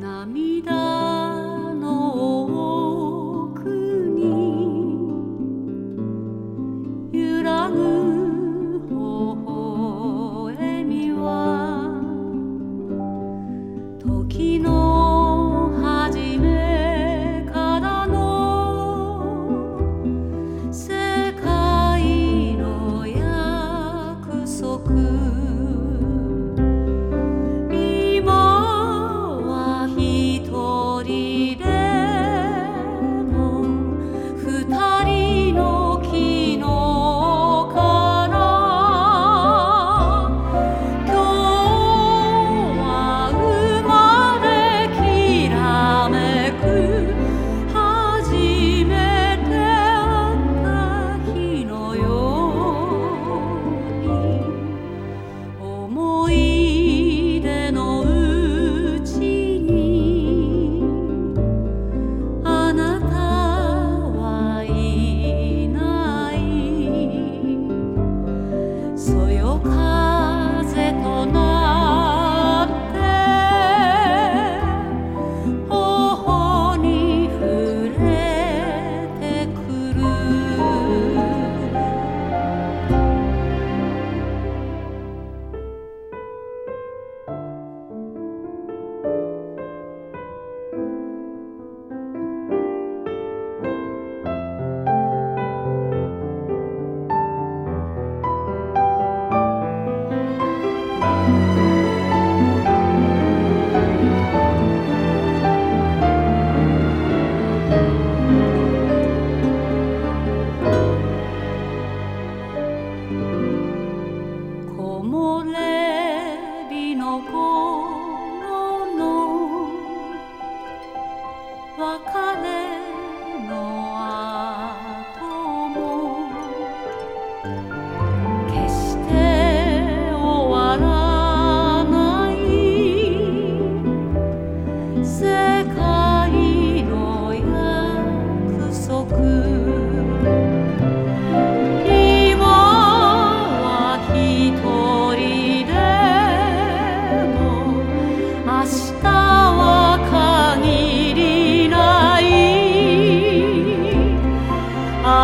涙。plebino cor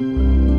Música